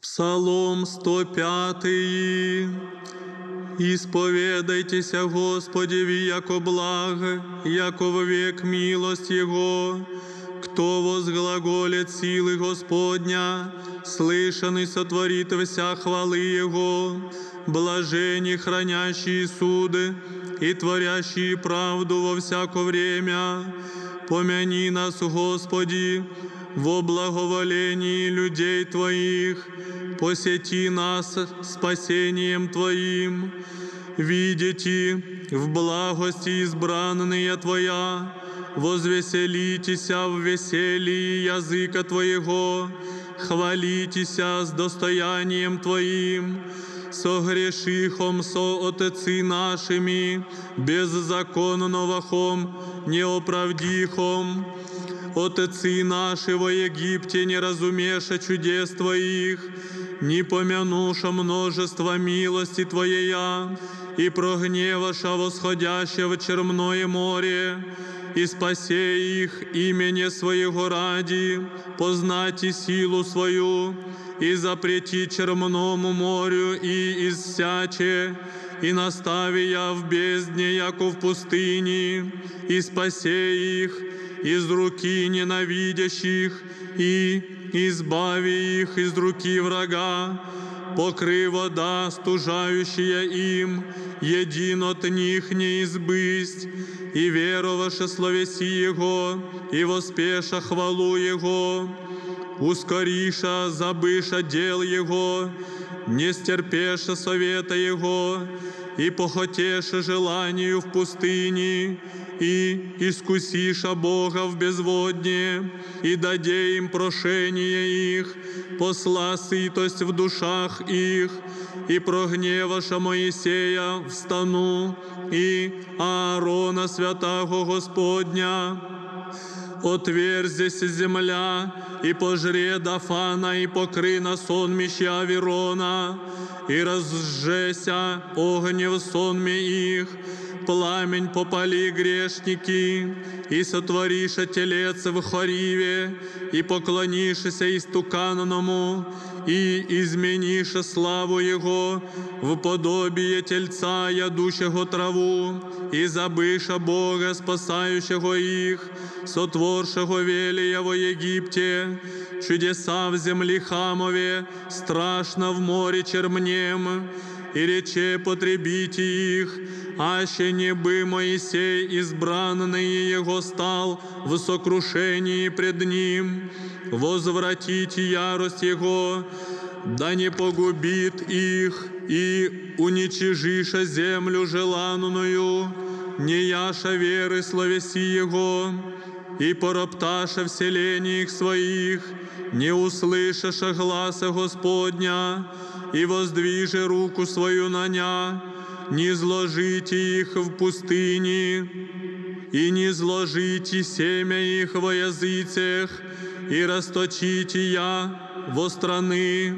Псалом 105. Исповедайтеся Господеви, яко благо, яко век милость Его. Кто возглаголит силы Господня, слышанный сотворит вся хвалы Его, блажени хранящие суды и творящие правду во всяко время. Помяни нас, Господи, во благоволении людей Твоих, посети нас спасением Твоим. Видите в благости избранные Твоя, возвеселитеся в веселье языка Твоего, хвалитеся с достоянием Твоим, согрешихом со отецы нашими, беззаконновахом, неоправдихом, Отцы наши во Египте, не разумеша чудес Твоих, не помянуша множество милости Твоея, и прогневаша восходяще в черное море, и спасе их имени Своего ради, познати силу свою, и запрети черному морю и иссяче, и настави я в бездне, яко в пустыне, и спасе их из руки ненавидящих, и избави их из руки врага, покры вода, стужающая им, един от них не избысть, и вероваше словеси Его, и воспеша хвалу Его, ускориша, забыша дел Его, не стерпеша совета Его, и похотеша желанию в пустыне, и искусиша Бога в безводне, и даде им прошение их, посла сытость в душах их, и прогневаша Моисея в стану, и Аарона святого Господня, отверзись земля, и пожре Дафана, и покры на сонмище Аверона, и разжеся огнев сонме их, пламень попали грешники, и сотвориша телец в хориве, и поклонишься истуканному, и измениша славу Его в подобие тельца, ядущего траву, и забыша Бога, спасающего их, сотворшего велия во Египте, чудеса в землі Хамове, страшно в море чермнем, и рече потребите их, аще не бы Моисей избранный его стал в сокрушении пред ним, возвратите ярость его, да не погубит их и уничижиша землю желанную, не яша веры словеси его, и поропташа вселениях своих, не услышаша гласа Господня, и воздвиже руку свою на ня, не зложите их в пустыне, и не зложите семя их во языцах, и расточите я во страны,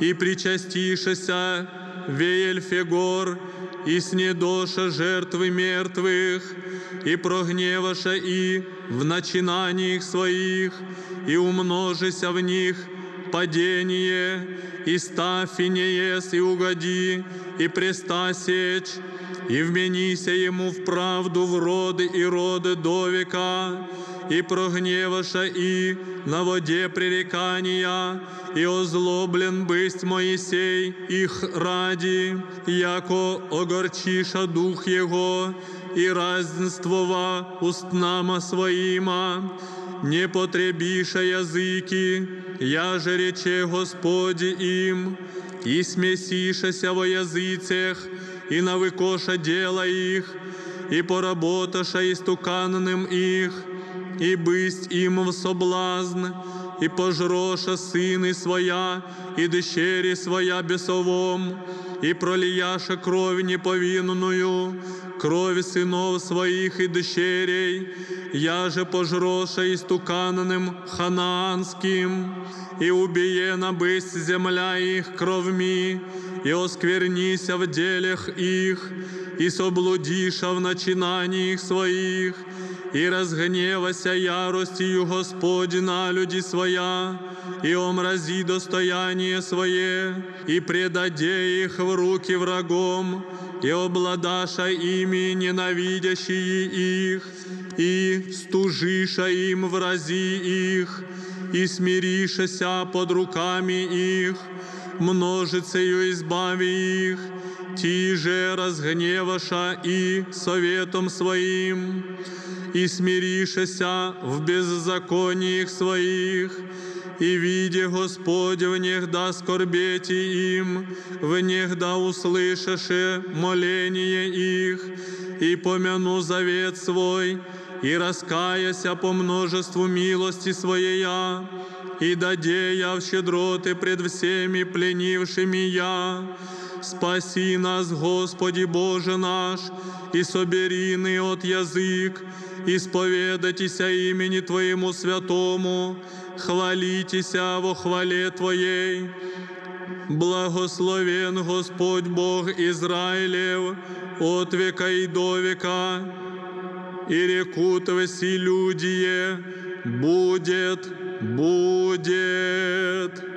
и причастишеся Веельфегор, и снедоша жертвы мертвых, и прогневаша и в начинаниях своих, и умножися в них падение, и ставь и не ес, и угоди, и преста сечь, и вменися ему в правду в роды и роды до века, и прогневаша и на воде пререкания, и озлоблен бысть Моисей их ради, яко огорчиша дух его, и разнствова устнама своима, не потребиша языки, я же рече Господи им, и смесишася во языцах, и навыкоша дела их, и поработаша истуканным их, и бысть им в соблазн, и пожроша сыны своя, и дщери своя бесовом, и пролияша кровь неповинную, кровь сынов своих и дщерей, я же пожроша истуканным ханаанским, и убиена бысть земля их кровми, и осквернися в делях их, и соблудиша в начинаниях своих, и разгневася яростью Господь на люди своя, и омрази достояние свое, и предаде их в руки врагом, и обладаша ими ненавидящие их, и стужиша им врази их, и смиришася под руками их, множицею избави их, ти же разгневаша и советом своим, и смиришася в беззаконии их своих, и видя Господь в них да скорбети им, в них да услышаше моление их, и помяну завет свой, и раскаяся по множеству милости своей, и даде я в щедроты пред всеми пленившими я. Спаси нас, Господи Боже наш, и соберины от язык, исповедайтеся имени Твоему святому, хвалитеся во хвале Твоей. Благословен Господь Бог Израилев от века и до века, и рекут все люди будет, будет.